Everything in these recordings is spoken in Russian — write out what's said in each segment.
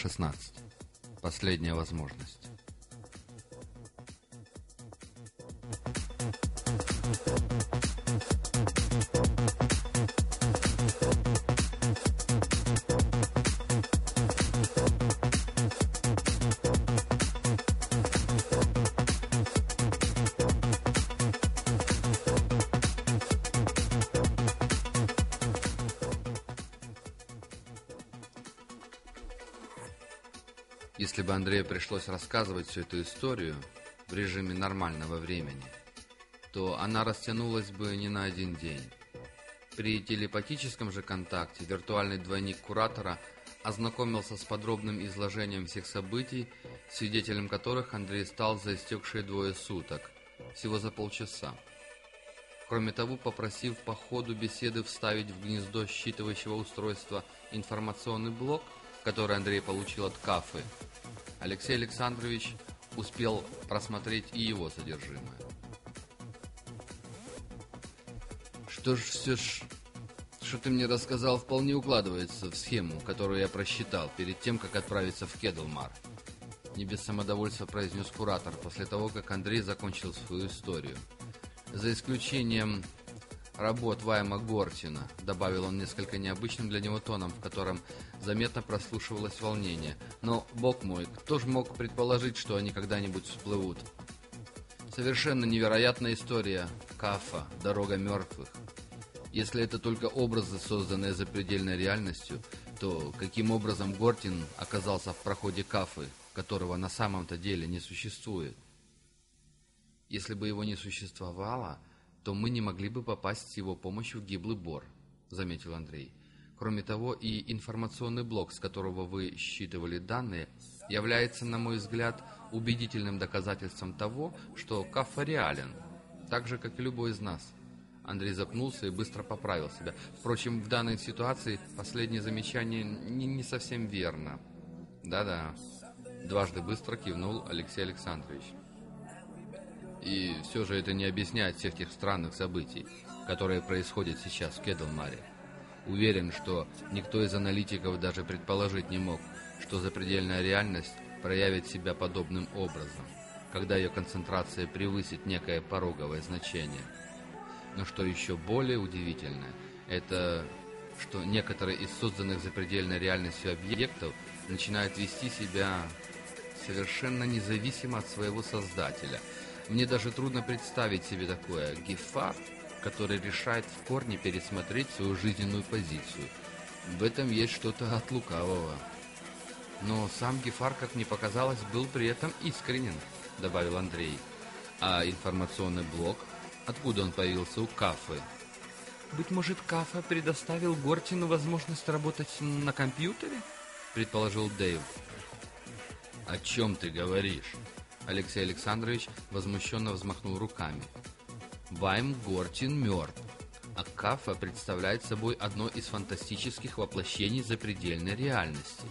16. Последняя возможность. Андрею пришлось рассказывать всю эту историю в режиме нормального времени, то она растянулась бы не на один день. При телепатическом же контакте виртуальный двойник куратора ознакомился с подробным изложением всех событий, свидетелем которых Андрей стал за истекшие двое суток, всего за полчаса. Кроме того, попросив по ходу беседы вставить в гнездо считывающего устройства информационный блок, который Андрей получил от Кафы, Алексей Александрович успел просмотреть и его содержимое. Что ж, все ж, что ты мне рассказал, вполне укладывается в схему, которую я просчитал перед тем, как отправиться в Кедлмар. Не без самодовольства произнес куратор после того, как Андрей закончил свою историю. За исключением работ Вайма Гортина», — добавил он несколько необычным для него тоном, в котором заметно прослушивалось волнение. «Но, бог мой, кто же мог предположить, что они когда-нибудь всплывут?» Совершенно невероятная история Кафа, дорога мертвых. Если это только образы, созданные запредельной реальностью, то каким образом Гортин оказался в проходе Кафы, которого на самом-то деле не существует? Если бы его не существовало, то мы не могли бы попасть с его помощью в гиблый бор», — заметил Андрей. «Кроме того, и информационный блок, с которого вы считывали данные, является, на мой взгляд, убедительным доказательством того, что Кафа реален, так же, как и любой из нас». Андрей запнулся и быстро поправил себя. Впрочем, в данной ситуации последнее замечание не, не совсем верно. «Да-да», — дважды быстро кивнул Алексей Александрович. И все же это не объясняет всех тех странных событий, которые происходят сейчас в Кедлмаре. Уверен, что никто из аналитиков даже предположить не мог, что запредельная реальность проявит себя подобным образом, когда ее концентрация превысит некое пороговое значение. Но что еще более удивительно, это что некоторые из созданных запредельной реальностью объектов начинают вести себя совершенно независимо от своего создателя – мне даже трудно представить себе такое. Гефар, который решает в корне пересмотреть свою жизненную позицию. В этом есть что-то от лукавого. Но сам Гефар, как мне показалось, был при этом искренен, добавил Андрей. А информационный блок? Откуда он появился у Кафы? Быть может, Кафа предоставил Гортину возможность работать на компьютере? Предположил Дэйв. О чем ты говоришь? Алексей Александрович возмущенно взмахнул руками. Вайм Гортин мертв, а Кафа представляет собой одно из фантастических воплощений запредельной реальности.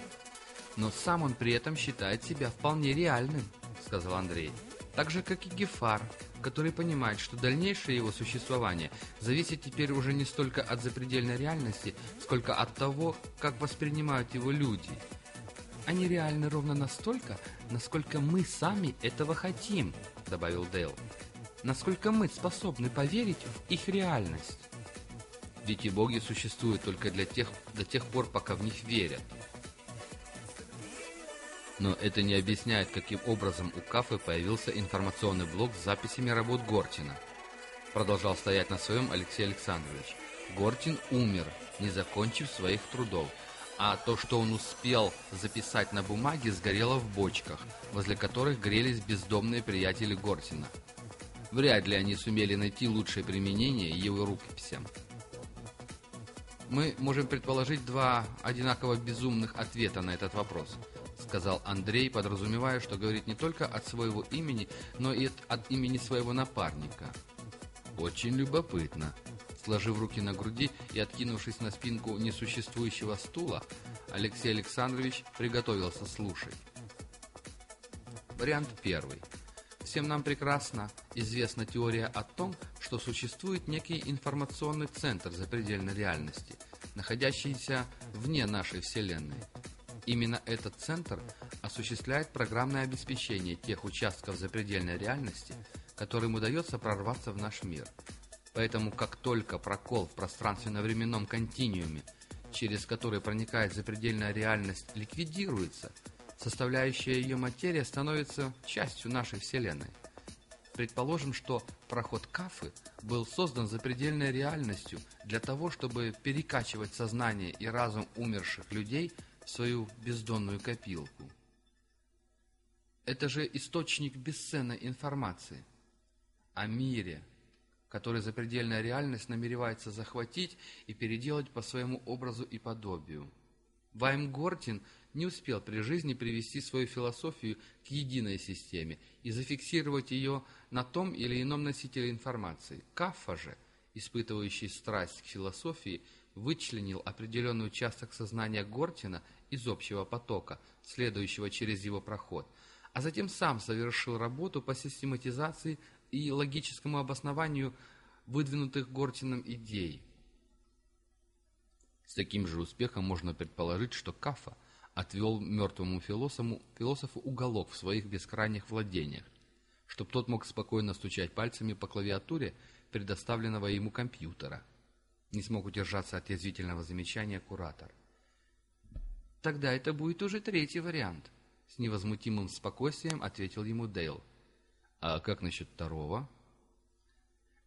Но сам он при этом считает себя вполне реальным, сказал Андрей. Так же, как и Гефар, который понимает, что дальнейшее его существование зависит теперь уже не столько от запредельной реальности, сколько от того, как воспринимают его люди – они реальны ровно настолько, насколько мы сами этого хотим», — добавил Дейл. «Насколько мы способны поверить в их реальность». Ведь и боги существуют только для тех, до тех пор, пока в них верят. Но это не объясняет, каким образом у Кафы появился информационный блок с записями работ Гортина. Продолжал стоять на своем Алексей Александрович. Гортин умер, не закончив своих трудов а то, что он успел записать на бумаге, сгорело в бочках, возле которых грелись бездомные приятели Гортина. Вряд ли они сумели найти лучшее применение его рукописям. «Мы можем предположить два одинаково безумных ответа на этот вопрос», сказал Андрей, подразумевая, что говорит не только от своего имени, но и от имени своего напарника. «Очень любопытно», Сложив руки на груди и откинувшись на спинку несуществующего стула, Алексей Александрович приготовился слушать. Вариант первый. Всем нам прекрасно известна теория о том, что существует некий информационный центр запредельной реальности, находящийся вне нашей Вселенной. Именно этот центр осуществляет программное обеспечение тех участков запредельной реальности, которым удается прорваться в наш мир. Поэтому как только прокол в пространственно-временном континууме, через который проникает запредельная реальность, ликвидируется – составляющая ее материя становится частью нашей Вселенной. Предположим, что проход Кафы был создан запредельной реальностью для того, чтобы перекачивать сознание и разум умерших людей в свою бездонную копилку. Это же источник бесценной информации о мире, который запредельная реальность намеревается захватить и переделать по своему образу и подобию. Ваймгортин не успел при жизни привести свою философию к единой системе и зафиксировать ее на том или ином носителе информации. Каффа же, испытывающий страсть к философии, вычленил определенный участок сознания Гортина из общего потока, следующего через его проход, а затем сам совершил работу по систематизации и логическому обоснованию выдвинутых Гортином идей. С таким же успехом можно предположить, что Кафа – отвел мертвому философу, философу уголок в своих бескрайних владениях, чтобы тот мог спокойно стучать пальцами по клавиатуре предоставленного ему компьютера. Не смог удержаться от язвительного замечания куратор. «Тогда это будет уже третий вариант», — с невозмутимым спокойствием ответил ему Дейл. «А как насчет второго?»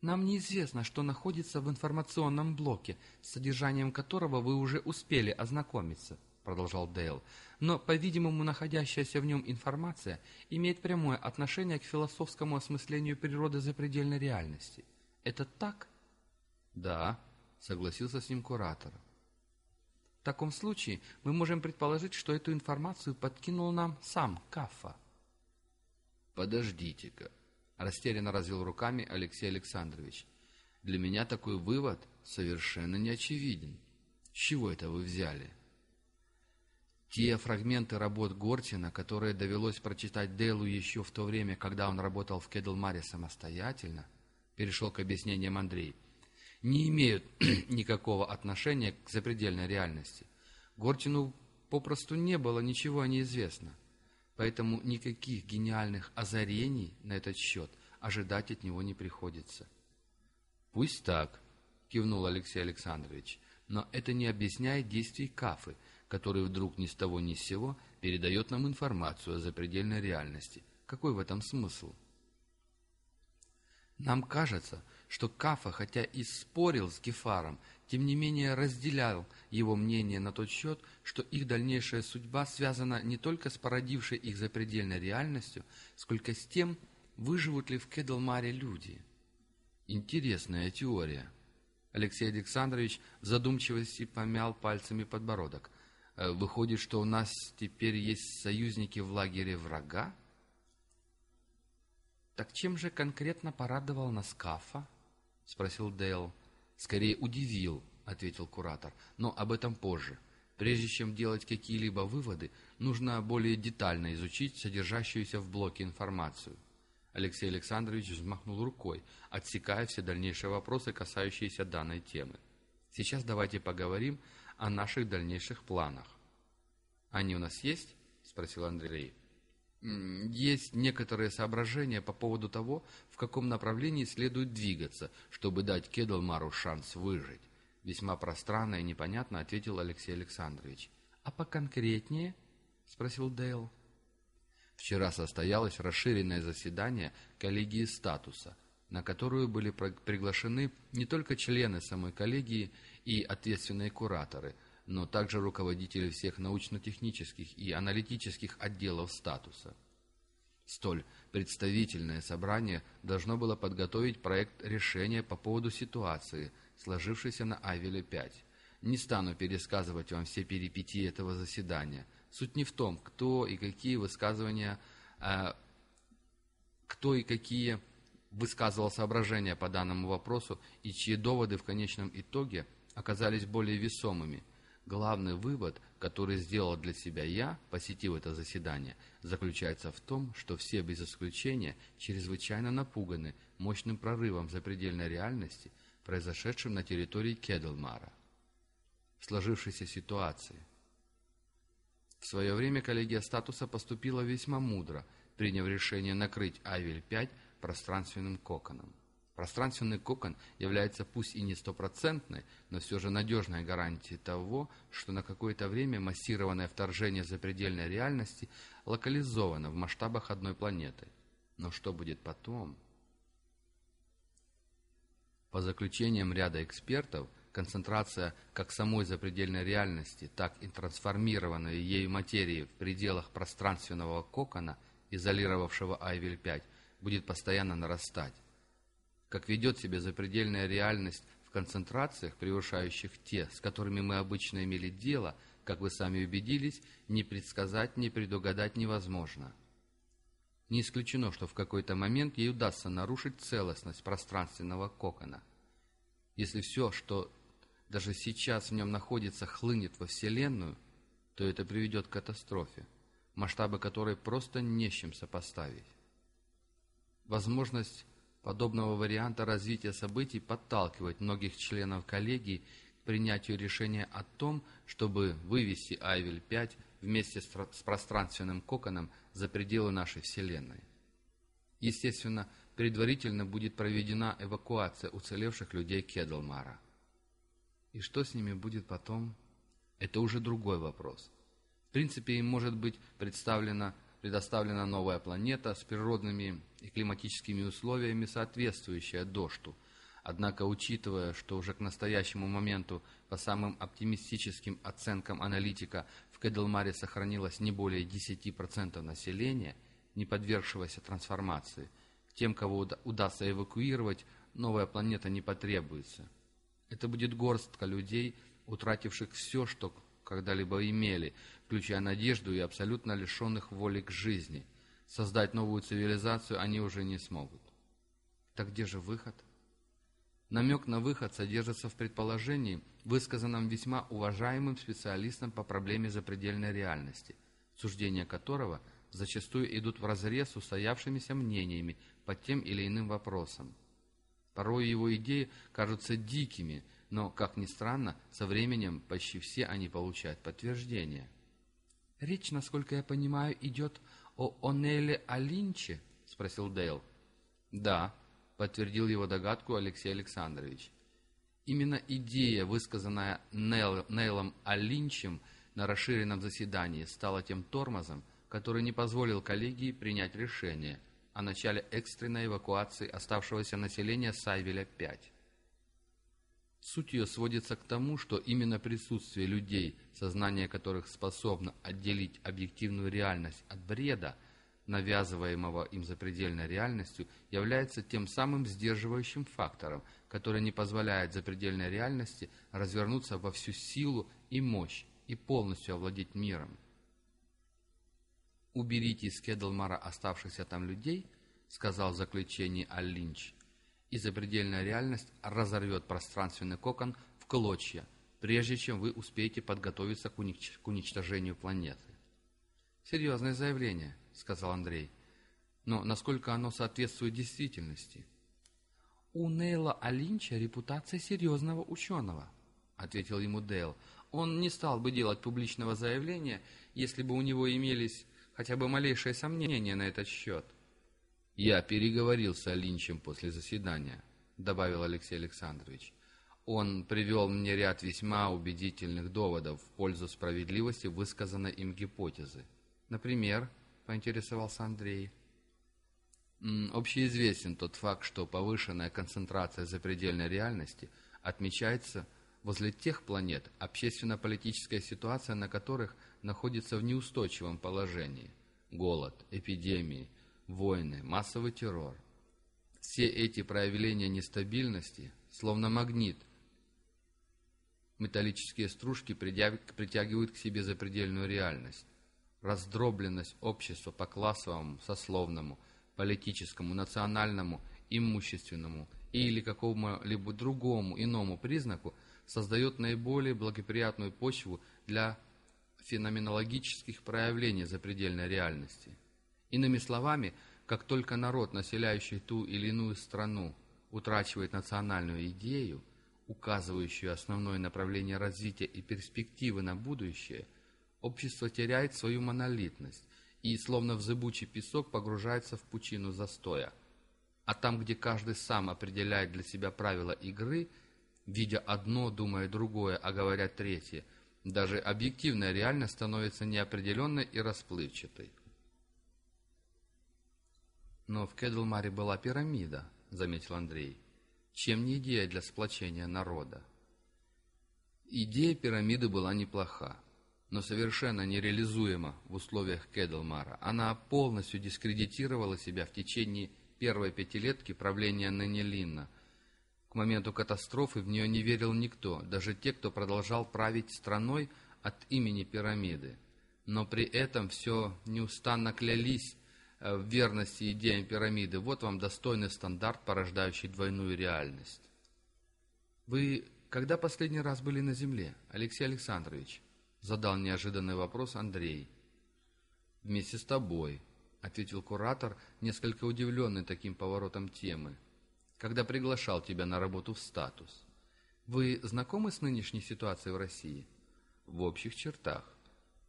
Нам неизвестно, что находится в информационном блоке, с содержанием которого вы уже успели ознакомиться. — продолжал Дейл, — «но, по-видимому, находящаяся в нем информация имеет прямое отношение к философскому осмыслению природы запредельной реальности. Это так?» «Да», — согласился с ним куратор. «В таком случае мы можем предположить, что эту информацию подкинул нам сам Каффа». «Подождите-ка», — растерянно развел руками Алексей Александрович. «Для меня такой вывод совершенно не очевиден. С чего это вы взяли?» Те фрагменты работ Гортина, которые довелось прочитать Дейлу еще в то время, когда он работал в Кедлмаре самостоятельно, перешел к объяснениям Андрей, не имеют никакого отношения к запредельной реальности. Гортину попросту не было ничего неизвестно, поэтому никаких гениальных озарений на этот счет ожидать от него не приходится. «Пусть так», — кивнул Алексей Александрович, — «но это не объясняет действий Кафы, который вдруг ни с того ни с сего передает нам информацию о запредельной реальности. Какой в этом смысл? Нам кажется, что Кафа, хотя и спорил с Гефаром, тем не менее разделял его мнение на тот счет, что их дальнейшая судьба связана не только с породившей их запредельной реальностью, сколько с тем, выживут ли в Кедлмаре люди. Интересная теория. Алексей Александрович в задумчивости помял пальцами подбородок – Э, выходит, что у нас теперь есть союзники в лагере врага? Так чем же конкретно порадовал нас Кафа? Спросил Дейл. Скорее удивил, ответил куратор, но об этом позже. Прежде чем делать какие-либо выводы, нужно более детально изучить содержащуюся в блоке информацию. Алексей Александрович взмахнул рукой, отсекая все дальнейшие вопросы, касающиеся данной темы. Сейчас давайте поговорим о наших дальнейших планах. «Они у нас есть?» — спросил Андрей. «Есть некоторые соображения по поводу того, в каком направлении следует двигаться, чтобы дать Кедлмару шанс выжить», — весьма пространно и непонятно ответил Алексей Александрович. «А поконкретнее?» — спросил Дейл. Вчера состоялось расширенное заседание коллегии статуса, на которую были приглашены не только члены самой коллегии и ответственные кураторы, но также руководители всех научно-технических и аналитических отделов статуса. Столь представительное собрание должно было подготовить проект решения по поводу ситуации, сложившейся на Айвеле-5. Не стану пересказывать вам все перипетии этого заседания. Суть не в том, кто и какие высказывания, э, кто и какие высказывал соображения по данному вопросу и чьи доводы в конечном итоге оказались более весомыми. Главный вывод, который сделал для себя я, посетив это заседание, заключается в том, что все без исключения чрезвычайно напуганы мощным прорывом запредельной реальности, произошедшим на территории Кедлмара. В сложившейся ситуации. В свое время коллегия статуса поступила весьма мудро, приняв решение накрыть Айвель-5 пространственным коконом. Пространственный кокон является пусть и не стопроцентной, но все же надежной гарантией того, что на какое-то время массированное вторжение запредельной реальности локализовано в масштабах одной планеты. Но что будет потом? По заключениям ряда экспертов, концентрация как самой запредельной реальности, так и трансформированной ею материи в пределах пространственного кокона, изолировавшего Айвель-5, будет постоянно нарастать как ведет себя запредельная реальность в концентрациях, превышающих те, с которыми мы обычно имели дело, как вы сами убедились, не предсказать, не предугадать невозможно. Не исключено, что в какой-то момент ей удастся нарушить целостность пространственного кокона. Если все, что даже сейчас в нем находится, хлынет во Вселенную, то это приведет к катастрофе, масштабы которой просто не с чем сопоставить. Возможность подобного варианта развития событий подталкивает многих членов коллегии к принятию решения о том, чтобы вывести Айвель-5 вместе с пространственным коконом за пределы нашей Вселенной. Естественно, предварительно будет проведена эвакуация уцелевших людей Кедлмара. И что с ними будет потом, это уже другой вопрос. В принципе, им может быть представлена предоставлена новая планета с природными и климатическими условиями, соответствующая дождю. Однако, учитывая, что уже к настоящему моменту, по самым оптимистическим оценкам аналитика, в Кедлмаре сохранилось не более 10% населения, не подвергшегося трансформации, тем, кого удастся эвакуировать, новая планета не потребуется. Это будет горстка людей, утративших все, что когда-либо имели, включая надежду и абсолютно лишенных воли к жизни. Создать новую цивилизацию они уже не смогут. Так где же выход? Намек на выход содержится в предположении, высказанном весьма уважаемым специалистом по проблеме запредельной реальности, суждения которого зачастую идут вразрез с устоявшимися мнениями по тем или иным вопросам. Порой его идеи кажутся дикими, но, как ни странно, со временем почти все они получают подтверждение – «Речь, насколько я понимаю, идет о Онеле Алинче?» — спросил Дейл. «Да», — подтвердил его догадку Алексей Александрович. Именно идея, высказанная Нейл, Нейлом Алинчем на расширенном заседании, стала тем тормозом, который не позволил коллегии принять решение о начале экстренной эвакуации оставшегося населения Сайвеля-5. Суть ее сводится к тому, что именно присутствие людей, сознание которых способно отделить объективную реальность от бреда, навязываемого им запредельной реальностью, является тем самым сдерживающим фактором, который не позволяет запредельной реальности развернуться во всю силу и мощь и полностью овладеть миром. «Уберите из Кедлмара оставшихся там людей», — сказал в заключении Аль-Линч, и запредельная реальность разорвет пространственный кокон в клочья, прежде чем вы успеете подготовиться к, унич к уничтожению планеты. «Серьезное заявление», — сказал Андрей. «Но насколько оно соответствует действительности?» «У Нейла Алинча репутация серьезного ученого», — ответил ему Дейл. «Он не стал бы делать публичного заявления, если бы у него имелись хотя бы малейшие сомнения на этот счет». «Я переговорил с Алинчем после заседания», — добавил Алексей Александрович. «Он привел мне ряд весьма убедительных доводов в пользу справедливости высказанной им гипотезы. Например, — поинтересовался Андрей, — общеизвестен тот факт, что повышенная концентрация запредельной реальности отмечается возле тех планет, общественно-политическая ситуация на которых находится в неустойчивом положении. Голод, эпидемии — войны, массовый террор. Все эти проявления нестабильности, словно магнит, металлические стружки притягивают к себе запредельную реальность. Раздробленность общества по классовому, сословному, политическому, национальному, имущественному или какому-либо другому иному признаку создает наиболее благоприятную почву для феноменологических проявлений запредельной реальности. Иными словами, как только народ, населяющий ту или иную страну, утрачивает национальную идею, указывающую основное направление развития и перспективы на будущее, общество теряет свою монолитность и, словно в зыбучий песок, погружается в пучину застоя. А там, где каждый сам определяет для себя правила игры, видя одно, думая другое, а говоря третье, даже объективная реальность становится неопределенной и расплывчатой. «Но в Кедлмаре была пирамида», — заметил Андрей. «Чем не идея для сплочения народа?» Идея пирамиды была неплоха, но совершенно нереализуема в условиях Кедлмара. Она полностью дискредитировала себя в течение первой пятилетки правления Нанелина. К моменту катастрофы в нее не верил никто, даже те, кто продолжал править страной от имени пирамиды. Но при этом все неустанно клялись в верности идеям пирамиды. Вот вам достойный стандарт, порождающий двойную реальность. «Вы когда последний раз были на Земле, Алексей Александрович?» Задал неожиданный вопрос Андрей. «Вместе с тобой», — ответил куратор, несколько удивленный таким поворотом темы. «Когда приглашал тебя на работу в статус. Вы знакомы с нынешней ситуацией в России?» «В общих чертах.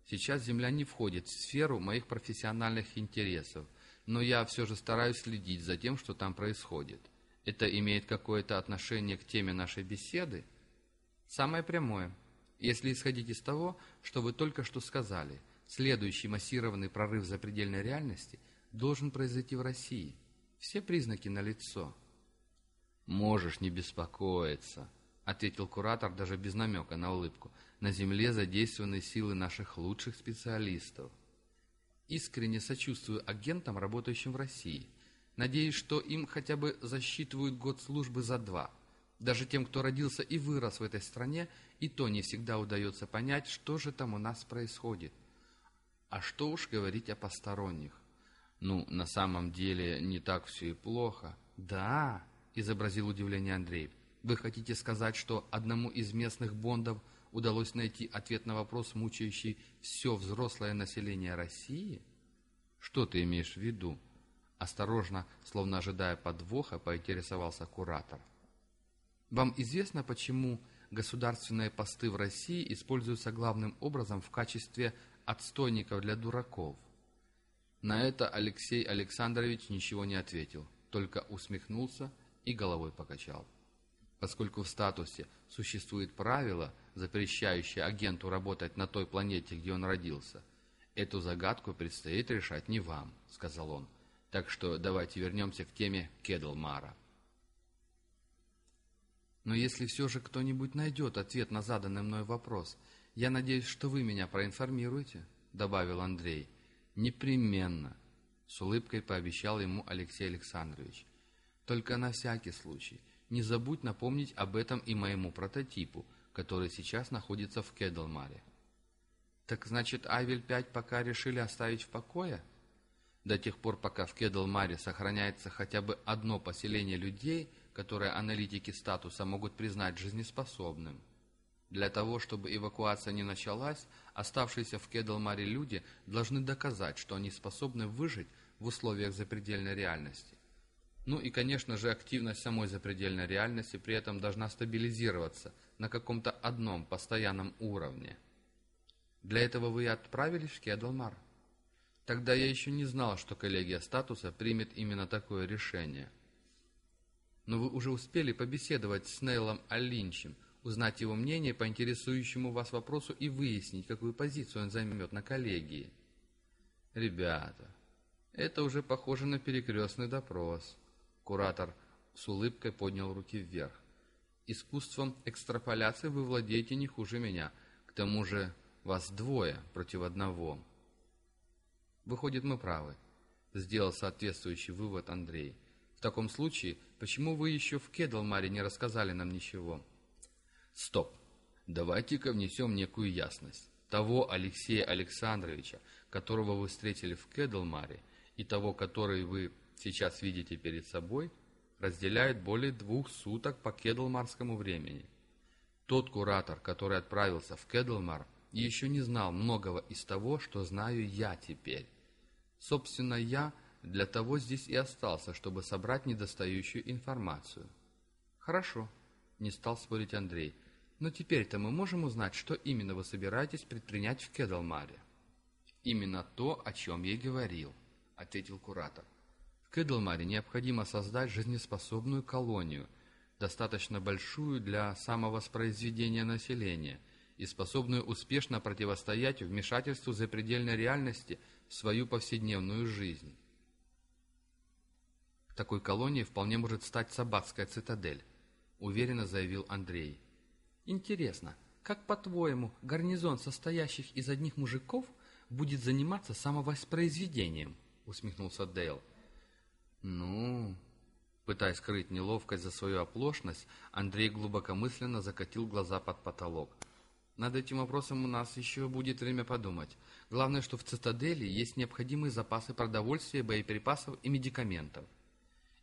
Сейчас Земля не входит в сферу моих профессиональных интересов, но я все же стараюсь следить за тем, что там происходит. Это имеет какое-то отношение к теме нашей беседы? Самое прямое. Если исходить из того, что вы только что сказали, следующий массированный прорыв запредельной реальности должен произойти в России. Все признаки налицо. «Можешь не беспокоиться», — ответил куратор даже без намека на улыбку на земле задействованы силы наших лучших специалистов. Искренне сочувствую агентам, работающим в России. Надеюсь, что им хотя бы засчитывают год службы за два. Даже тем, кто родился и вырос в этой стране, и то не всегда удается понять, что же там у нас происходит. А что уж говорить о посторонних. Ну, на самом деле, не так все и плохо. Да, изобразил удивление Андрей. Вы хотите сказать, что одному из местных бондов – удалось найти ответ на вопрос, мучающий все взрослое население России? Что ты имеешь в виду? Осторожно, словно ожидая подвоха, поинтересовался куратор. Вам известно, почему государственные посты в России используются главным образом в качестве отстойников для дураков? На это Алексей Александрович ничего не ответил, только усмехнулся и головой покачал. Поскольку в статусе существует правило, запрещающее агенту работать на той планете, где он родился, эту загадку предстоит решать не вам, сказал он. Так что давайте вернемся к теме Кедлмара. Но если все же кто-нибудь найдет ответ на заданный мной вопрос, я надеюсь, что вы меня проинформируете, добавил Андрей. Непременно, с улыбкой пообещал ему Алексей Александрович. Только на всякий случай – не забудь напомнить об этом и моему прототипу, который сейчас находится в Кедлмаре. Так значит, Айвель-5 пока решили оставить в покое? До тех пор, пока в Кедлмаре сохраняется хотя бы одно поселение людей, которое аналитики статуса могут признать жизнеспособным. Для того, чтобы эвакуация не началась, оставшиеся в Кедлмаре люди должны доказать, что они способны выжить в условиях запредельной реальности. Ну и, конечно же, активность самой запредельной реальности при этом должна стабилизироваться на каком-то одном постоянном уровне. Для этого вы и отправились в Кедалмар? Тогда я еще не знал, что коллегия статуса примет именно такое решение. Но вы уже успели побеседовать с Нейлом Алинчем, узнать его мнение по интересующему вас вопросу и выяснить, какую позицию он займет на коллегии. Ребята, это уже похоже на перекрестный допрос. Куратор с улыбкой поднял руки вверх. «Искусством экстраполяции вы владеете не хуже меня. К тому же вас двое против одного». «Выходит, мы правы», — сделал соответствующий вывод Андрей. «В таком случае, почему вы еще в Кедлмаре не рассказали нам ничего?» «Стоп! Давайте-ка внесем некую ясность. Того Алексея Александровича, которого вы встретили в Кедлмаре, и того, который вы сейчас видите перед собой, разделяет более двух суток по кедлмарскому времени. Тот куратор, который отправился в Кедлмар, еще не знал многого из того, что знаю я теперь. Собственно, я для того здесь и остался, чтобы собрать недостающую информацию. Хорошо, не стал спорить Андрей. Но теперь-то мы можем узнать, что именно вы собираетесь предпринять в Кедлмаре. Именно то, о чем я говорил, ответил куратор. В Кедлмаре необходимо создать жизнеспособную колонию, достаточно большую для самовоспроизведения населения и способную успешно противостоять вмешательству запредельной реальности в свою повседневную жизнь. Такой колонией вполне может стать Сабатская цитадель, уверенно заявил Андрей. Интересно, как по-твоему гарнизон, состоящих из одних мужиков, будет заниматься самовоспроизведением? Усмехнулся Дейл. Ну, пытаясь скрыть неловкость за свою оплошность, Андрей глубокомысленно закатил глаза под потолок. Над этим вопросом у нас еще будет время подумать. Главное, что в цитадели есть необходимые запасы продовольствия, боеприпасов и медикаментов.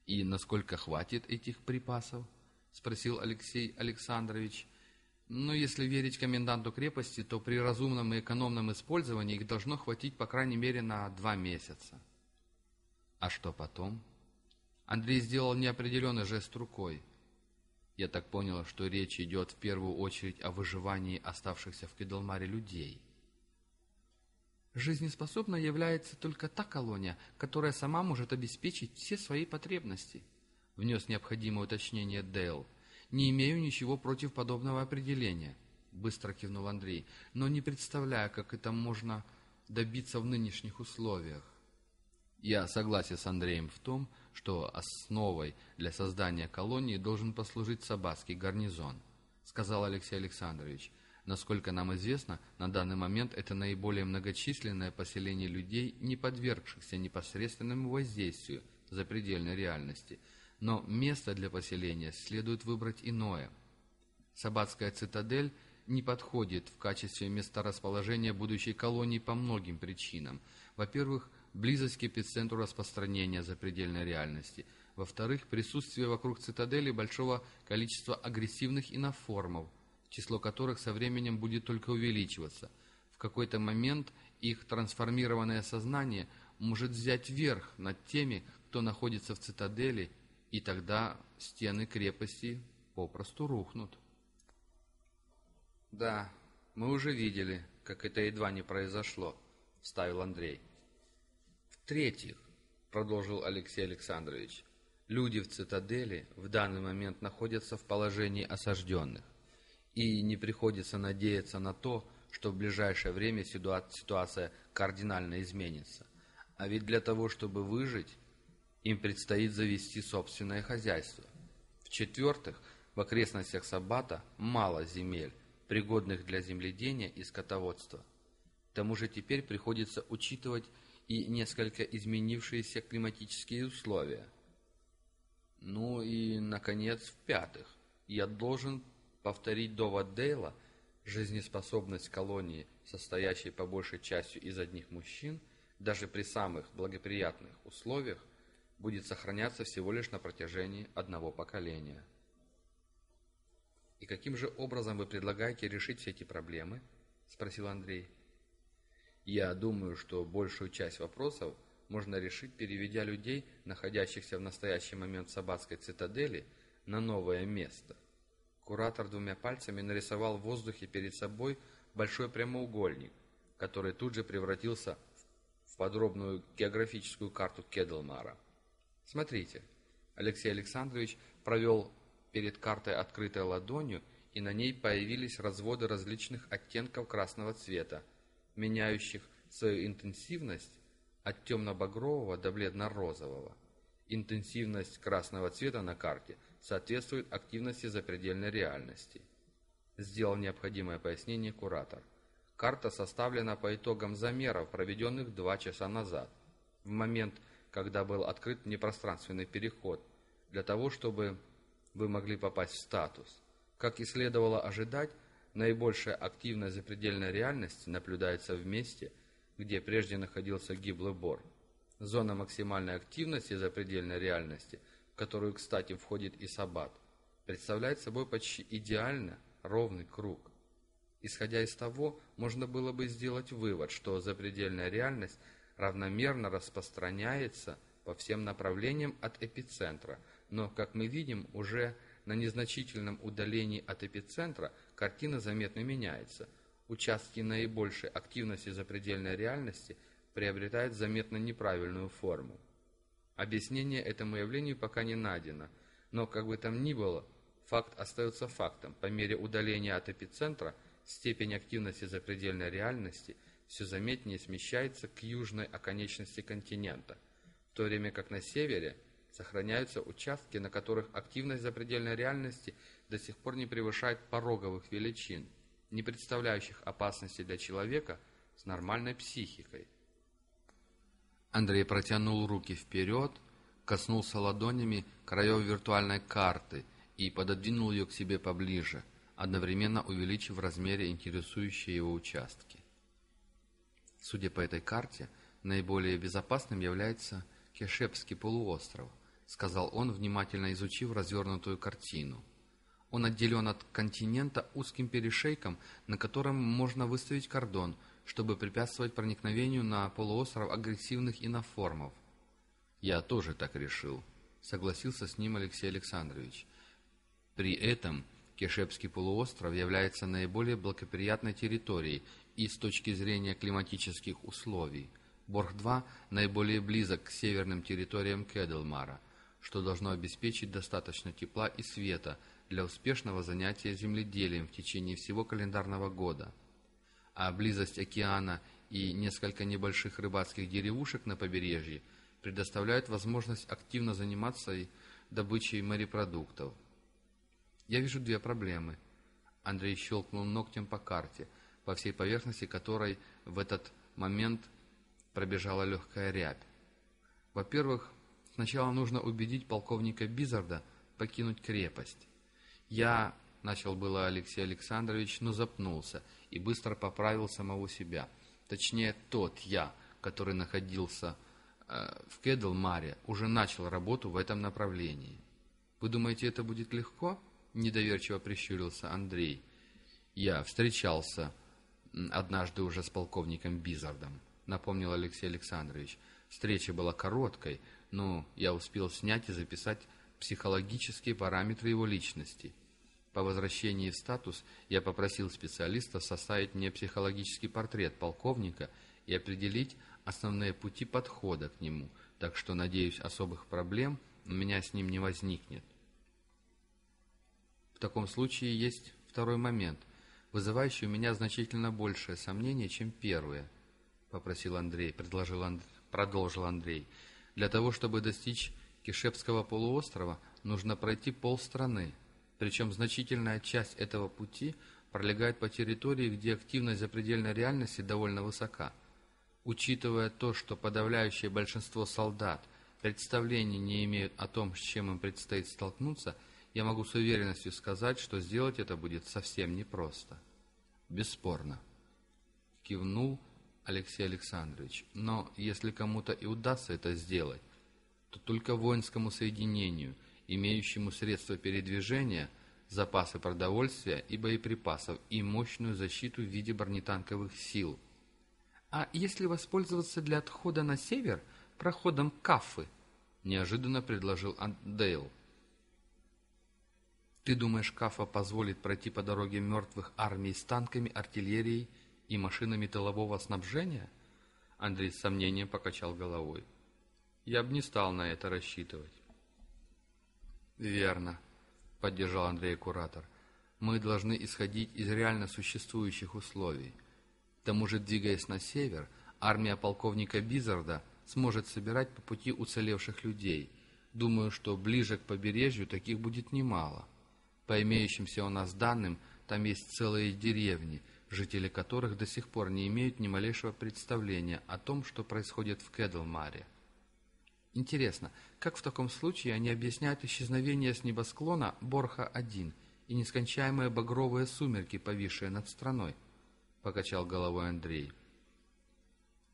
И насколько хватит этих припасов? Спросил Алексей Александрович. Но если верить коменданту крепости, то при разумном и экономном использовании их должно хватить по крайней мере на два месяца. А что потом? Андрей сделал неопределенный жест рукой. Я так понял, что речь идет в первую очередь о выживании оставшихся в Кедлмаре людей. Жизнеспособной является только та колония, которая сама может обеспечить все свои потребности, внес необходимое уточнение Дейл. «Не имею ничего против подобного определения», — быстро кивнул Андрей, «но не представляю, как это можно добиться в нынешних условиях». Я согласен с Андреем в том, что основой для создания колонии должен послужить Сабатский гарнизон, сказал Алексей Александрович. Насколько нам известно, на данный момент это наиболее многочисленное поселение людей, не подвергшихся непосредственному воздействию запредельной реальности – но место для поселения следует выбрать иное. Сабатская цитадель не подходит в качестве месторасположения будущей колонии по многим причинам. Во-первых, близость к эпицентру распространения запредельной реальности. Во-вторых, присутствие вокруг цитадели большого количества агрессивных иноформов, число которых со временем будет только увеличиваться. В какой-то момент их трансформированное сознание может взять верх над теми, кто находится в цитадели и тогда стены крепости попросту рухнут. «Да, мы уже видели, как это едва не произошло», — вставил Андрей. «В-третьих», — продолжил Алексей Александрович, — «люди в цитадели в данный момент находятся в положении осажденных, и не приходится надеяться на то, что в ближайшее время ситуация кардинально изменится. А ведь для того, чтобы выжить, им предстоит завести собственное хозяйство. В-четвертых, в окрестностях Сабата мало земель, пригодных для земледения и скотоводства. К тому же теперь приходится учитывать и несколько изменившиеся климатические условия. Ну и, наконец, в-пятых, я должен повторить довод Дейла, жизнеспособность колонии, состоящей по большей частью из одних мужчин, даже при самых благоприятных условиях, будет сохраняться всего лишь на протяжении одного поколения. «И каким же образом вы предлагаете решить все эти проблемы?» – спросил Андрей. «Я думаю, что большую часть вопросов можно решить, переведя людей, находящихся в настоящий момент в Сабатской цитадели, на новое место». Куратор двумя пальцами нарисовал в воздухе перед собой большой прямоугольник, который тут же превратился в подробную географическую карту Кедлмара – Смотрите, Алексей Александрович провел перед картой открытой ладонью, и на ней появились разводы различных оттенков красного цвета, меняющих свою интенсивность от темно-багрового до бледно-розового. Интенсивность красного цвета на карте соответствует активности запредельной реальности. Сделал необходимое пояснение куратор. Карта составлена по итогам замеров, проведенных два часа назад. В момент когда был открыт непространственный переход, для того, чтобы вы могли попасть в статус. Как и следовало ожидать, наибольшая активность запредельной реальности наблюдается в месте, где прежде находился гиблый бор. Зона максимальной активности запредельной реальности, в которую, кстати, входит и Сабат, представляет собой почти идеально ровный круг. Исходя из того, можно было бы сделать вывод, что запредельная реальность равномерно распространяется по всем направлениям от эпицентра, но, как мы видим, уже на незначительном удалении от эпицентра картина заметно меняется. Участки наибольшей активности запредельной реальности приобретают заметно неправильную форму. Объяснение этому явлению пока не найдено, но, как бы там ни было, факт остается фактом. По мере удаления от эпицентра – степень активности запредельной реальности все заметнее смещается к южной оконечности континента, в то время как на севере сохраняются участки, на которых активность запредельной реальности до сих пор не превышает пороговых величин, не представляющих опасности для человека с нормальной психикой. Андрей протянул руки вперед, коснулся ладонями краев виртуальной карты и пододвинул ее к себе поближе – одновременно увеличив в размере интересующие его участки. Судя по этой карте, наиболее безопасным является Кешепский полуостров, сказал он, внимательно изучив развернутую картину. Он отделен от континента узким перешейком, на котором можно выставить кордон, чтобы препятствовать проникновению на полуостров агрессивных иноформов. «Я тоже так решил», — согласился с ним Алексей Александрович. При этом Кешепский полуостров является наиболее благоприятной территорией и с точки зрения климатических условий. Борг-2 наиболее близок к северным территориям Кедлмара, что должно обеспечить достаточно тепла и света для успешного занятия земледелием в течение всего календарного года. А близость океана и несколько небольших рыбацких деревушек на побережье предоставляют возможность активно заниматься добычей морепродуктов. Я вижу две проблемы. Андрей щелкнул ногтем по карте, по всей поверхности которой в этот момент пробежала легкая рябь. Во-первых, сначала нужно убедить полковника Бизарда покинуть крепость. Я, начал было Алексей Александрович, но запнулся и быстро поправил самого себя. Точнее, тот я, который находился э, в Кедлмаре, уже начал работу в этом направлении. Вы думаете, это будет легко? —— недоверчиво прищурился Андрей. «Я встречался однажды уже с полковником Бизардом», — напомнил Алексей Александрович. «Встреча была короткой, но я успел снять и записать психологические параметры его личности. По возвращении в статус я попросил специалиста составить мне психологический портрет полковника и определить основные пути подхода к нему, так что, надеюсь, особых проблем у меня с ним не возникнет. В таком случае есть второй момент, вызывающий у меня значительно большее сомнение, чем первое, — попросил Андрей, предложил Анд... продолжил Андрей. Для того, чтобы достичь Кишепского полуострова, нужно пройти полстраны, причем значительная часть этого пути пролегает по территории, где активность запредельной реальности довольно высока. Учитывая то, что подавляющее большинство солдат представления не имеют о том, с чем им предстоит столкнуться, — я могу с уверенностью сказать, что сделать это будет совсем непросто. Бесспорно. Кивнул Алексей Александрович. Но если кому-то и удастся это сделать, то только воинскому соединению, имеющему средства передвижения, запасы продовольствия и боеприпасов и мощную защиту в виде бронетанковых сил. А если воспользоваться для отхода на север проходом Каффы? Неожиданно предложил Дейл. Ты думаешь, Кафа позволит пройти по дороге мертвых армий с танками, артиллерией и машинами тылового снабжения? Андрей с сомнением покачал головой. Я бы не стал на это рассчитывать. Верно, поддержал Андрей куратор. Мы должны исходить из реально существующих условий. К тому же, двигаясь на север, армия полковника Бизарда сможет собирать по пути уцелевших людей. Думаю, что ближе к побережью таких будет немало. По имеющимся у нас данным, там есть целые деревни, жители которых до сих пор не имеют ни малейшего представления о том, что происходит в Кедлмаре. Интересно, как в таком случае они объясняют исчезновение с небосклона Борха-1 и нескончаемые багровые сумерки, повисшие над страной? Покачал головой Андрей.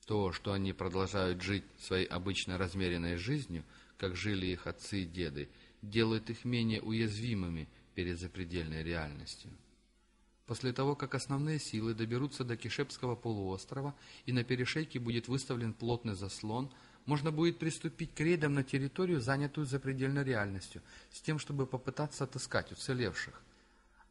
То, что они продолжают жить своей обычно размеренной жизнью, как жили их отцы и деды, делает их менее уязвимыми перед запредельной реальностью. После того, как основные силы доберутся до Кишепского полуострова и на перешейке будет выставлен плотный заслон, можно будет приступить к рейдам на территорию, занятую запредельной реальностью, с тем, чтобы попытаться отыскать уцелевших,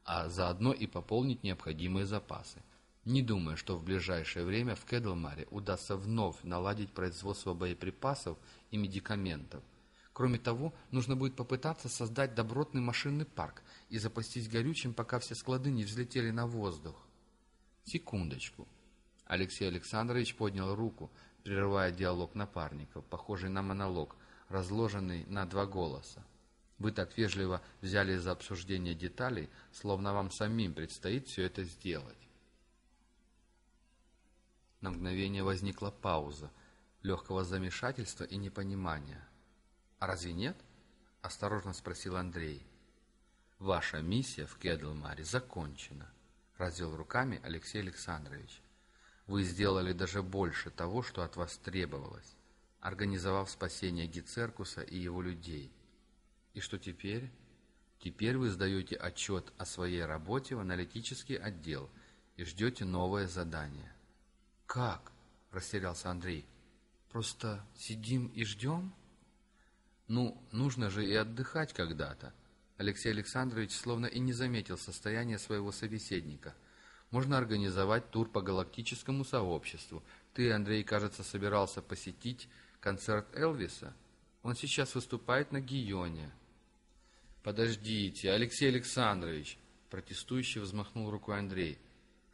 а заодно и пополнить необходимые запасы. Не думаю, что в ближайшее время в Кедлмаре удастся вновь наладить производство боеприпасов и медикаментов. Кроме того, нужно будет попытаться создать добротный машинный парк и запастись горючим, пока все склады не взлетели на воздух. Секундочку. Алексей Александрович поднял руку, прерывая диалог напарников, похожий на монолог, разложенный на два голоса. Вы так вежливо взяли за обсуждение деталей, словно вам самим предстоит все это сделать. На мгновение возникла пауза, легкого замешательства и непонимания. «А разве нет?» — осторожно спросил Андрей. «Ваша миссия в Кедлмаре закончена», — развел руками Алексей Александрович. «Вы сделали даже больше того, что от вас требовалось, организовав спасение Гицеркуса и его людей. И что теперь?» Теперь вы сдаете отчет о своей работе в аналитический отдел и ждете новое задание. «Как?» – растерялся Андрей. «Просто сидим и ждем?» «Ну, нужно же и отдыхать когда-то». Алексей Александрович словно и не заметил состояния своего собеседника. «Можно организовать тур по галактическому сообществу. Ты, Андрей, кажется, собирался посетить концерт Элвиса. Он сейчас выступает на Гионе». «Подождите, Алексей Александрович!» Протестующий взмахнул рукой Андрей.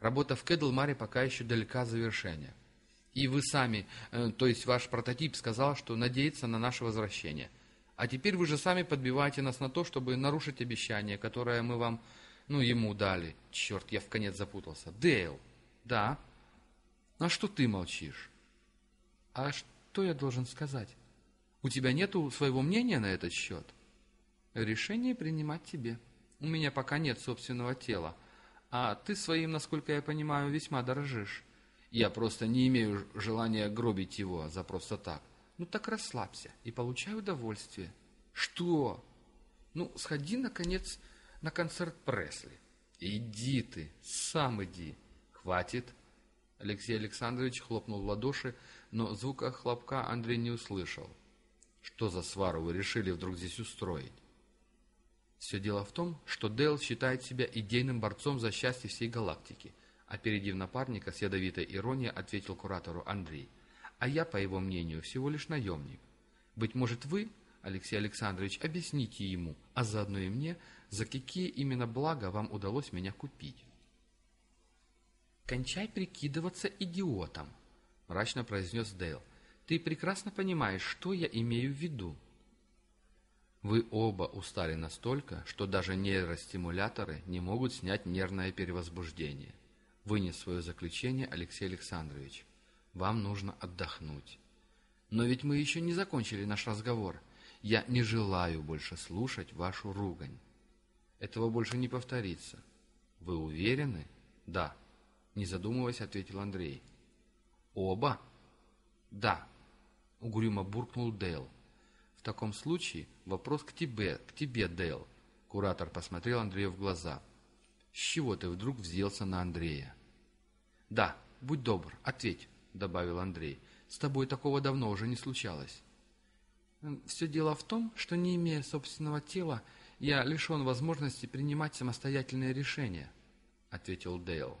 Работа в Кедлмаре пока еще далека завершения. И вы сами, э, то есть ваш прототип, сказал, что надеется на наше возвращение. А теперь вы же сами подбиваете нас на то, чтобы нарушить обещание, которое мы вам, ну, ему дали. Черт, я в конец запутался. Дейл. Да. А что ты молчишь? А что я должен сказать? У тебя нету своего мнения на этот счет? Решение принимать тебе. У меня пока нет собственного тела. А ты своим, насколько я понимаю, весьма дорожишь. Я просто не имею желания гробить его за просто так. Ну так расслабься и получай удовольствие. Что? Ну, сходи, наконец, на концерт Пресли. Иди ты, сам иди. Хватит. Алексей Александрович хлопнул в ладоши, но звука хлопка Андрей не услышал. Что за свару вы решили вдруг здесь устроить? Все дело в том, что Дейл считает себя идейным борцом за счастье всей галактики. Опередив напарника, с ядовитой иронией ответил куратору Андрей. А я, по его мнению, всего лишь наемник. Быть может, вы, Алексей Александрович, объясните ему, а заодно и мне, за какие именно блага вам удалось меня купить. «Кончай прикидываться идиотом», — мрачно произнес Дейл. «Ты прекрасно понимаешь, что я имею в виду». Вы оба устали настолько, что даже нейростимуляторы не могут снять нервное перевозбуждение. Вынес свое заключение Алексей Александрович. Вам нужно отдохнуть. Но ведь мы еще не закончили наш разговор. Я не желаю больше слушать вашу ругань. Этого больше не повторится. Вы уверены? Да. Не задумываясь, ответил Андрей. Оба? Да. Угрюмо буркнул Дейл. В таком случае вопрос к тебе, к тебе, Дейл. Куратор посмотрел Андрею в глаза. С чего ты вдруг взъелся на Андрея? Да, будь добр, ответь, добавил Андрей. С тобой такого давно уже не случалось. Все дело в том, что не имея собственного тела, я лишен возможности принимать самостоятельные решения, ответил Дейл.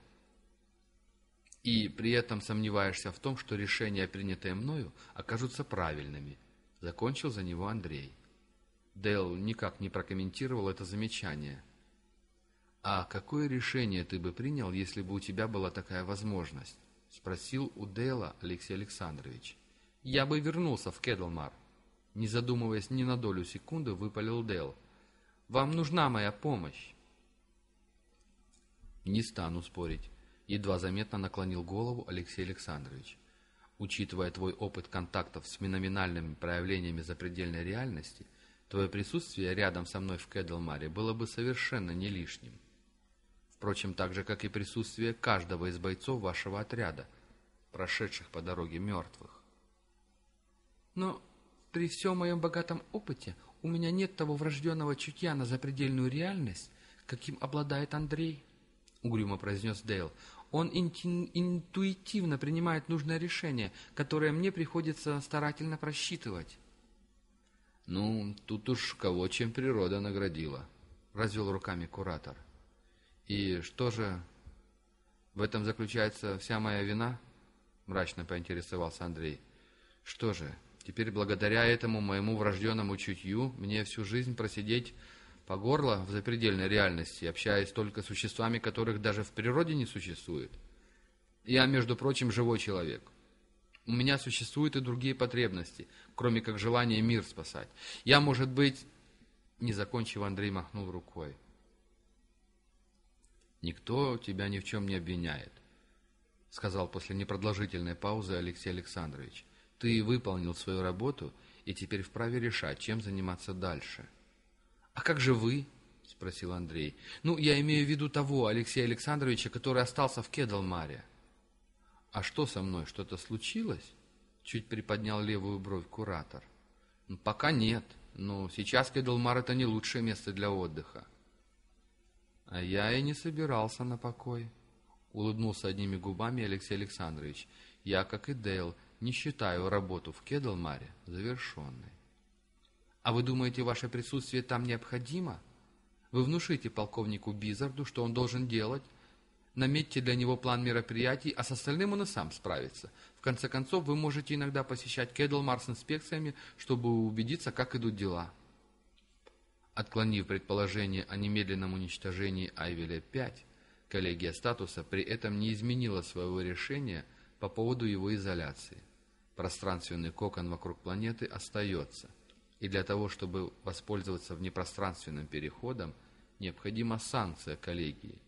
И при этом сомневаешься в том, что решения, принятые мною, окажутся правильными, Закончил за него Андрей. Дэл никак не прокомментировал это замечание. «А какое решение ты бы принял, если бы у тебя была такая возможность?» — спросил у Дэла Алексей Александрович. «Я бы вернулся в Кедлмар». Не задумываясь ни на долю секунды, выпалил Дэл. «Вам нужна моя помощь». «Не стану спорить», — едва заметно наклонил голову Алексей Александрович. Учитывая твой опыт контактов с феноменальными проявлениями запредельной реальности, твое присутствие рядом со мной в Кэдлмаре было бы совершенно не лишним. Впрочем, так же, как и присутствие каждого из бойцов вашего отряда, прошедших по дороге мертвых. Но при всем моем богатом опыте у меня нет того врожденного чутья на запредельную реальность, каким обладает Андрей, — угрюмо произнес Дейл. «Он интуитивно принимает нужное решение, которое мне приходится старательно просчитывать». «Ну, тут уж кого чем природа наградила», — развел руками куратор. «И что же, в этом заключается вся моя вина?» — мрачно поинтересовался Андрей. «Что же, теперь благодаря этому моему врожденному чутью мне всю жизнь просидеть по горло в запредельной реальности, общаясь только с существами, которых даже в природе не существует. Я, между прочим, живой человек. У меня существуют и другие потребности, кроме как желания мир спасать. Я, может быть... Не закончив, Андрей махнул рукой. «Никто тебя ни в чем не обвиняет», — сказал после непродолжительной паузы Алексей Александрович. «Ты выполнил свою работу и теперь вправе решать, чем заниматься дальше». «А как же вы?» — спросил Андрей. «Ну, я имею в виду того Алексея Александровича, который остался в Кедалмаре». «А что со мной? Что-то случилось?» — чуть приподнял левую бровь куратор. «Ну, «Пока нет, но сейчас Кедалмар — это не лучшее место для отдыха». «А я и не собирался на покой», — улыбнулся одними губами Алексей Александрович. «Я, как и Дейл, не считаю работу в Кедалмаре завершенной». А вы думаете, ваше присутствие там необходимо? Вы внушите полковнику Бизарду, что он должен делать, наметьте для него план мероприятий, а с остальным он и сам справится. В конце концов, вы можете иногда посещать Кедлмар с инспекциями, чтобы убедиться, как идут дела. Отклонив предположение о немедленном уничтожении Айвеля-5, коллегия статуса при этом не изменила своего решения по поводу его изоляции. Пространственный кокон вокруг планеты остается – и для того, чтобы воспользоваться внепространственным переходом, необходима санкция коллегии.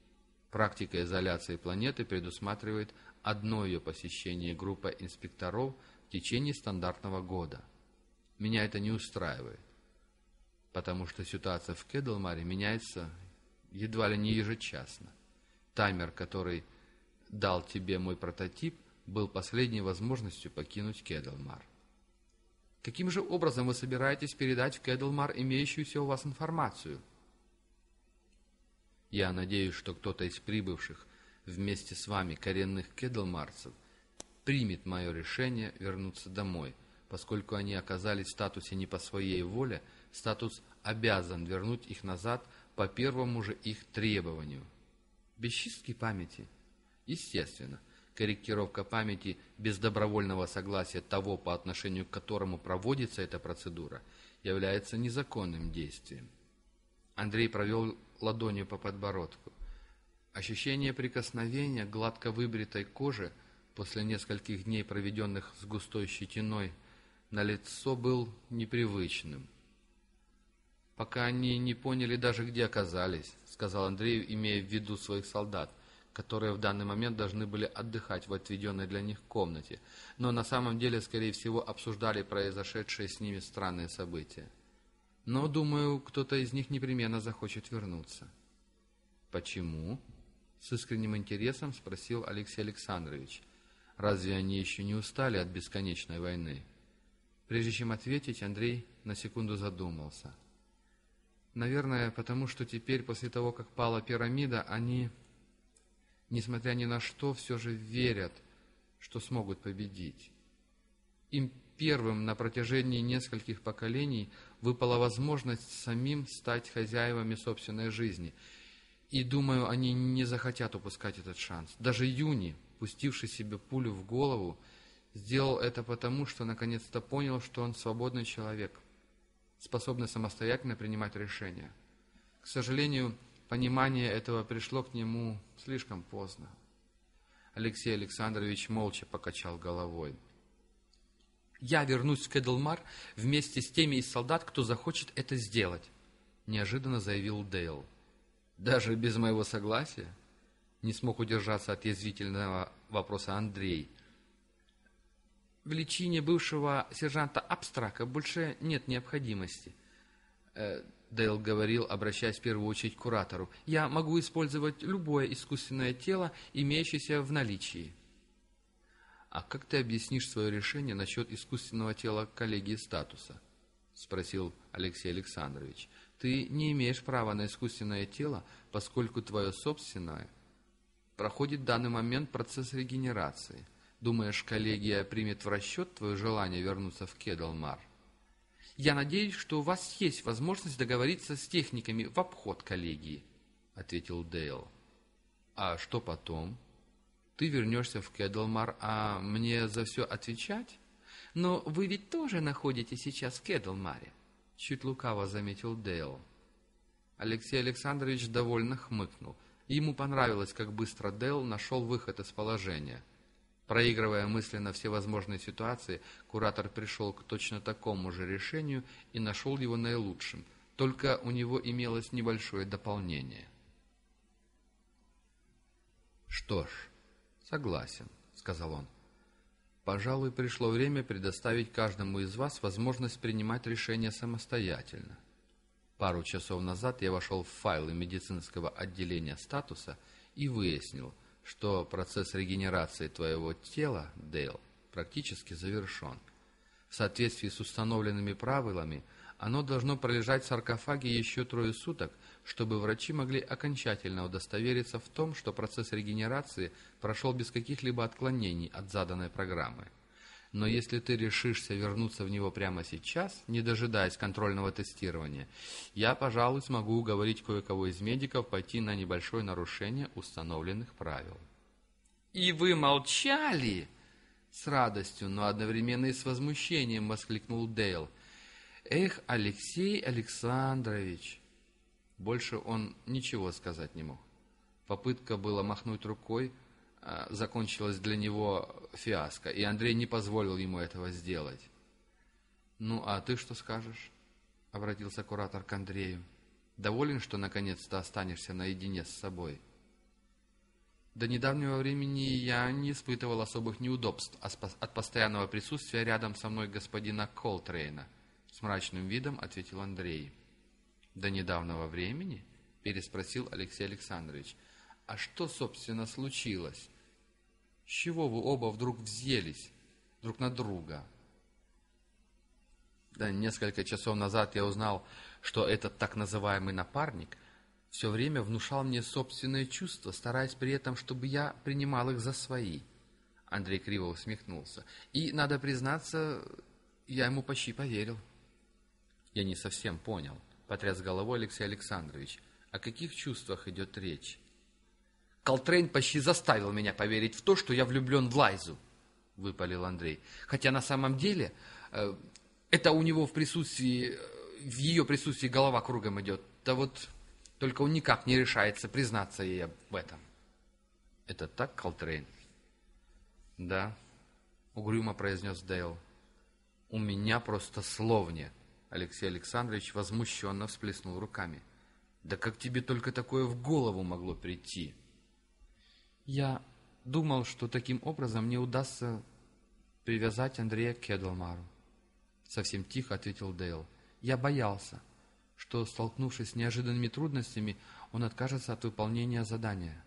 Практика изоляции планеты предусматривает одно ее посещение группой инспекторов в течение стандартного года. Меня это не устраивает, потому что ситуация в Кедлмаре меняется едва ли не ежечасно. Таймер, который дал тебе мой прототип, был последней возможностью покинуть Кедлмар. Каким же образом вы собираетесь передать в Кедлмар имеющуюся у вас информацию? Я надеюсь, что кто-то из прибывших вместе с вами коренных кедлмарцев примет мое решение вернуться домой, поскольку они оказались в статусе не по своей воле, статус обязан вернуть их назад по первому же их требованию. Без чистки памяти? Естественно корректировка памяти без добровольного согласия того, по отношению к которому проводится эта процедура, является незаконным действием. Андрей провел ладонью по подбородку. Ощущение прикосновения гладко выбритой кожи после нескольких дней, проведенных с густой щетиной, на лицо был непривычным. «Пока они не поняли даже, где оказались», — сказал Андрей, имея в виду своих солдат — которые в данный момент должны были отдыхать в отведенной для них комнате, но на самом деле, скорее всего, обсуждали произошедшие с ними странные события. Но, думаю, кто-то из них непременно захочет вернуться. «Почему?» — с искренним интересом спросил Алексей Александрович. «Разве они еще не устали от бесконечной войны?» Прежде чем ответить, Андрей на секунду задумался. «Наверное, потому что теперь, после того, как пала пирамида, они несмотря ни на что, все же верят, что смогут победить. Им первым на протяжении нескольких поколений выпала возможность самим стать хозяевами собственной жизни. И, думаю, они не захотят упускать этот шанс. Даже Юни, пустивший себе пулю в голову, сделал это потому, что наконец-то понял, что он свободный человек, способный самостоятельно принимать решения. К сожалению, Понимание этого пришло к нему слишком поздно. Алексей Александрович молча покачал головой. «Я вернусь в Кедлмар вместе с теми из солдат, кто захочет это сделать», — неожиданно заявил Дейл. «Даже без моего согласия?» — не смог удержаться от язвительного вопроса Андрей. «В личине бывшего сержанта Абстрака больше нет необходимости. Э, Дейл говорил, обращаясь в первую очередь к куратору, «Я могу использовать любое искусственное тело, имеющееся в наличии». «А как ты объяснишь свое решение насчет искусственного тела коллегии статуса?» — спросил Алексей Александрович. «Ты не имеешь права на искусственное тело, поскольку твое собственное проходит в данный момент процесс регенерации. Думаешь, коллегия примет в расчет твое желание вернуться в Кедлмар? Я надеюсь, что у вас есть возможность договориться с техниками в обход коллегии, — ответил Дейл. А что потом? Ты вернешься в Кедлмар, а мне за все отвечать? Но вы ведь тоже находитесь сейчас в Кедлмаре, — чуть лукаво заметил Дейл. Алексей Александрович довольно хмыкнул. Ему понравилось, как быстро Дейл нашел выход из положения. Проигрывая мысленно все возможные ситуации, куратор пришел к точно такому же решению и нашел его наилучшим, только у него имелось небольшое дополнение. «Что ж, согласен», — сказал он. Пожалуй, пришло время предоставить каждому из вас возможность принимать решения самостоятельно. Пару часов назад я вошел в файлы медицинского отделения статуса и выяснил, что процесс регенерации твоего тела, Дейл, практически завершен. В соответствии с установленными правилами, оно должно пролежать в саркофаге еще трое суток, чтобы врачи могли окончательно удостовериться в том, что процесс регенерации прошел без каких-либо отклонений от заданной программы. Но если ты решишься вернуться в него прямо сейчас, не дожидаясь контрольного тестирования, я, пожалуй, смогу уговорить кое-кого из медиков пойти на небольшое нарушение установленных правил. «И вы молчали?» С радостью, но одновременно и с возмущением воскликнул Дейл. «Эх, Алексей Александрович!» Больше он ничего сказать не мог. Попытка была махнуть рукой, закончилась для него фиаско, и Андрей не позволил ему этого сделать. «Ну, а ты что скажешь?» — обратился куратор к Андрею. «Доволен, что наконец-то останешься наедине с собой?» До недавнего времени я не испытывал особых неудобств от постоянного присутствия рядом со мной господина Колтрейна, с мрачным видом ответил Андрей. «До недавнего времени?» — переспросил Алексей Александрович. «А что, собственно, случилось? С чего вы оба вдруг взъелись друг на друга?» Да, несколько часов назад я узнал, что этот так называемый напарник все время внушал мне собственные чувства, стараясь при этом, чтобы я принимал их за свои. Андрей криво усмехнулся. И, надо признаться, я ему почти поверил. Я не совсем понял. —— потряс головой Алексей Александрович. «О каких чувствах идет речь?» «Колтрейн почти заставил меня поверить в то, что я влюблен в Лайзу», — выпалил Андрей. «Хотя на самом деле э, это у него в присутствии, в ее присутствии голова кругом идет. Да вот только он никак не решается признаться ей об этом». «Это так, Колтрейн?» «Да», — угрюмо произнес Дейл. «У меня просто слов нет». Алексей Александрович возмущенно всплеснул руками. «Да как тебе только такое в голову могло прийти?» «Я думал, что таким образом мне удастся привязать Андрея к Кедлмару», — совсем тихо ответил Дейл. «Я боялся, что, столкнувшись с неожиданными трудностями, он откажется от выполнения задания».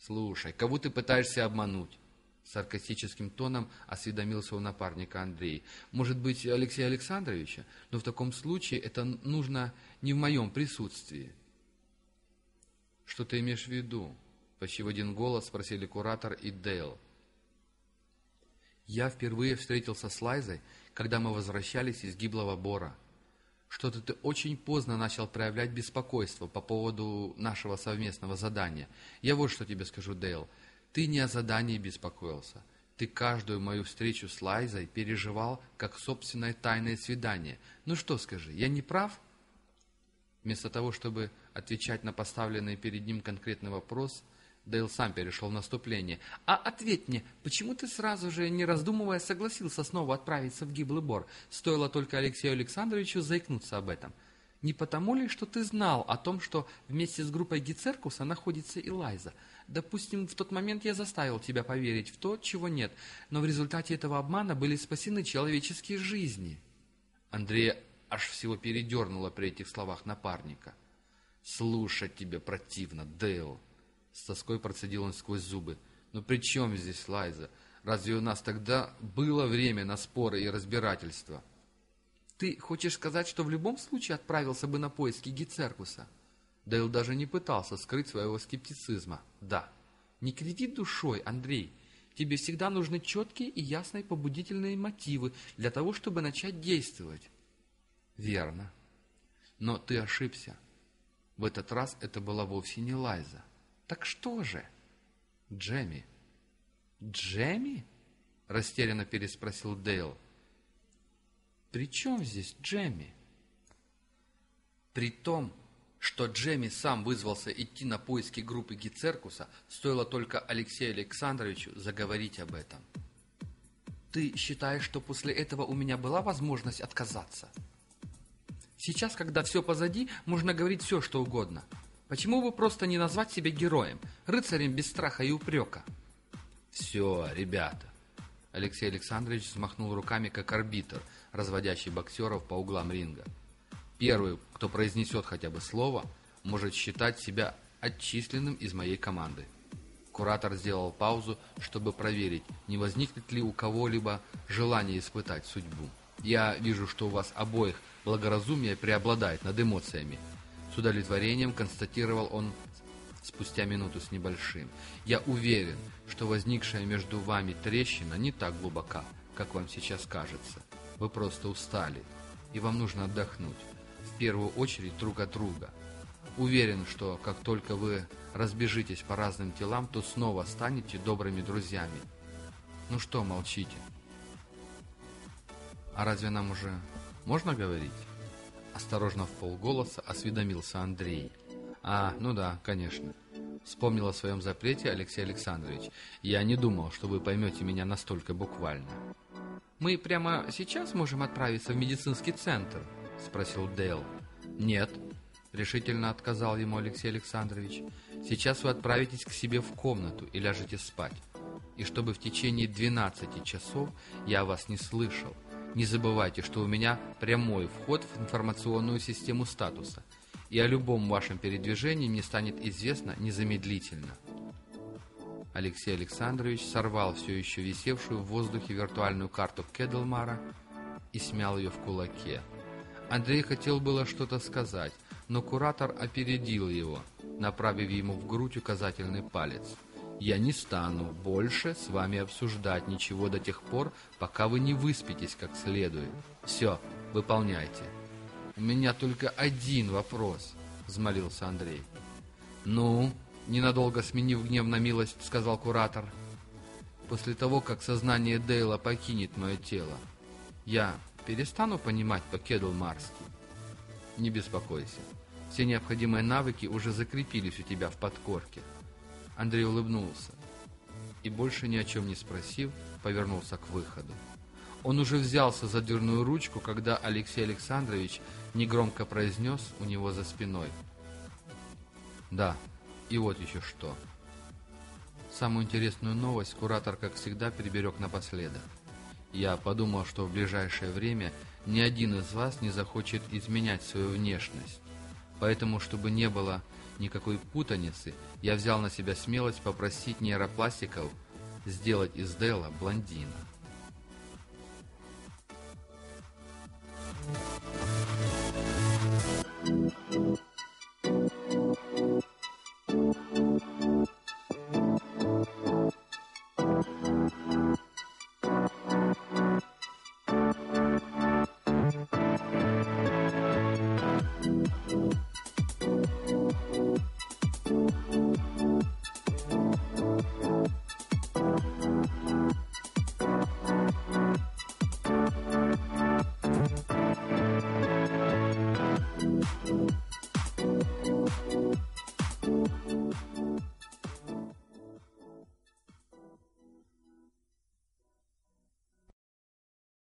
«Слушай, кого ты пытаешься обмануть?» Саркастическим тоном осведомился у напарника Андрей. «Может быть, Алексея Александровича? Но в таком случае это нужно не в моем присутствии». «Что ты имеешь в виду?» Почти в один голос спросили куратор и Дейл. «Я впервые встретился с Лайзой, когда мы возвращались из гиблого бора. Что-то ты очень поздно начал проявлять беспокойство по поводу нашего совместного задания. Я вот что тебе скажу, Дейл. Ты не о задании беспокоился. Ты каждую мою встречу с Лайзой переживал как собственное тайное свидание. Ну что скажи, я не прав? Вместо того, чтобы отвечать на поставленный перед ним конкретный вопрос, Дейл сам перешел в наступление. «А ответь мне, почему ты сразу же, не раздумывая, согласился снова отправиться в гиблый бор? Стоило только Алексею Александровичу заикнуться об этом. Не потому ли, что ты знал о том, что вместе с группой Гицеркуса находится и Лайза? Допустим, в тот момент я заставил тебя поверить в то, чего нет, но в результате этого обмана были спасены человеческие жизни. Андрея аж всего передернуло при этих словах напарника. «Слушать тебе противно, Дейл!» С тоской процедил он сквозь зубы. «Но при чем здесь Лайза? Разве у нас тогда было время на споры и разбирательства?» «Ты хочешь сказать, что в любом случае отправился бы на поиски Гицеркуса?» Дейл даже не пытался скрыть своего скептицизма. Да, Не криви душой, Андрей. Тебе всегда нужны четкие и ясные побудительные мотивы для того, чтобы начать действовать. Верно. Но ты ошибся. В этот раз это была вовсе не Лайза. Так что же? Джемми. Джемми? Растерянно переспросил Дейл. При чем здесь Джемми? При том, что Джемми сам вызвался идти на поиски группы Гицеркуса, стоило только Алексею Александровичу заговорить об этом. Ты считаешь, что после этого у меня была возможность отказаться? Сейчас, когда все позади, можно говорить все, что угодно. Почему бы просто не назвать себя героем, рыцарем без страха и упрека? Все, ребята. Алексей Александрович взмахнул руками, как арбитр, разводящий боксеров по углам ринга. Первый, кто произнесет хотя бы слово, может считать себя отчисленным из моей команды. Куратор сделал паузу, чтобы проверить, не возникнет ли у кого-либо желание испытать судьбу. Я вижу, что у вас обоих благоразумие преобладает над эмоциями. С удовлетворением констатировал он спустя минуту с небольшим. «Я уверен, что возникшая между вами трещина не так глубока, как вам сейчас кажется. Вы просто устали, и вам нужно отдохнуть. В первую очередь друг от друга. Уверен, что как только вы разбежитесь по разным телам, то снова станете добрыми друзьями. Ну что, молчите? А разве нам уже можно говорить?» Осторожно в полголоса осведомился Андрей. «А, ну да, конечно». Вспомнил о своем запрете Алексей Александрович. «Я не думал, что вы поймете меня настолько буквально». «Мы прямо сейчас можем отправиться в медицинский центр?» Спросил Дейл. «Нет», — решительно отказал ему Алексей Александрович. «Сейчас вы отправитесь к себе в комнату и ляжете спать. И чтобы в течение 12 часов я вас не слышал, не забывайте, что у меня прямой вход в информационную систему статуса, и о любом вашем передвижении мне станет известно незамедлительно. Алексей Александрович сорвал все еще висевшую в воздухе виртуальную карту Кедлмара и смял ее в кулаке. Андрей хотел было что-то сказать, но куратор опередил его, направив ему в грудь указательный палец – я не стану больше с вами обсуждать ничего до тех пор, пока вы не выспитесь как следует. Все, выполняйте. У меня только один вопрос, взмолился Андрей. Ну, ненадолго сменив гнев на милость, сказал куратор. После того, как сознание Дейла покинет мое тело, я перестану понимать по-кедлмарски. Не беспокойся. Все необходимые навыки уже закрепились у тебя в подкорке. Андрей улыбнулся и, больше ни о чем не спросив, повернулся к выходу. Он уже взялся за дверную ручку, когда Алексей Александрович негромко произнес у него за спиной. «Да, и вот еще что». Самую интересную новость куратор, как всегда, переберег напоследок. Я подумал, что в ближайшее время ни один из вас не захочет изменять свою внешность. Поэтому, чтобы не было никакой путаницы, я взял на себя смелость попросить нейропластиков сделать из Дела блондина.